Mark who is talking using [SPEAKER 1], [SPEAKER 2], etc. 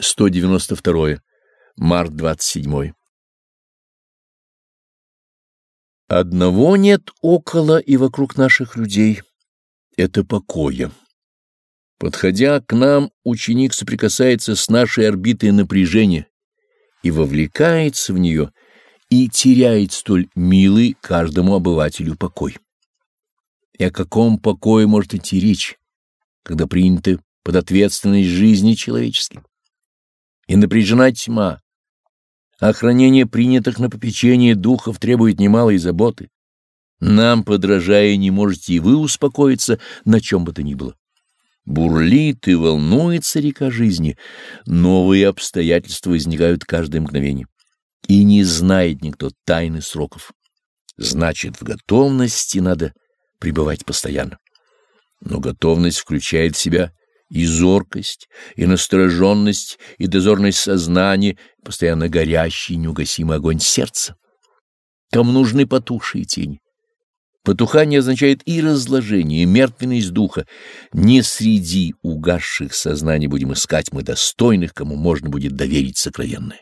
[SPEAKER 1] 192. Март 27. Одного нет около и вокруг наших людей — это покоя. Подходя к нам, ученик соприкасается с нашей орбитой напряжения и вовлекается в нее, и теряет столь милый каждому обывателю покой. И о каком покое может идти речь, когда приняты под ответственность жизни человеческой? И напряжена тьма. Охранение принятых на попечение духов требует немалой заботы. Нам, подражая, не можете и вы успокоиться на чем бы то ни было. Бурлит и волнуется река жизни, новые обстоятельства возникают каждое мгновение. И не знает никто тайны сроков. Значит, в готовности надо пребывать постоянно. Но готовность включает в себя и зоркость, и настороженность, и дозорность сознания, постоянно горящий неугасимый огонь сердца. Кому нужны потухшие тени. Потухание означает и разложение, и мертвенность духа. Не среди угасших сознаний будем искать мы достойных, кому можно будет доверить сокровенное.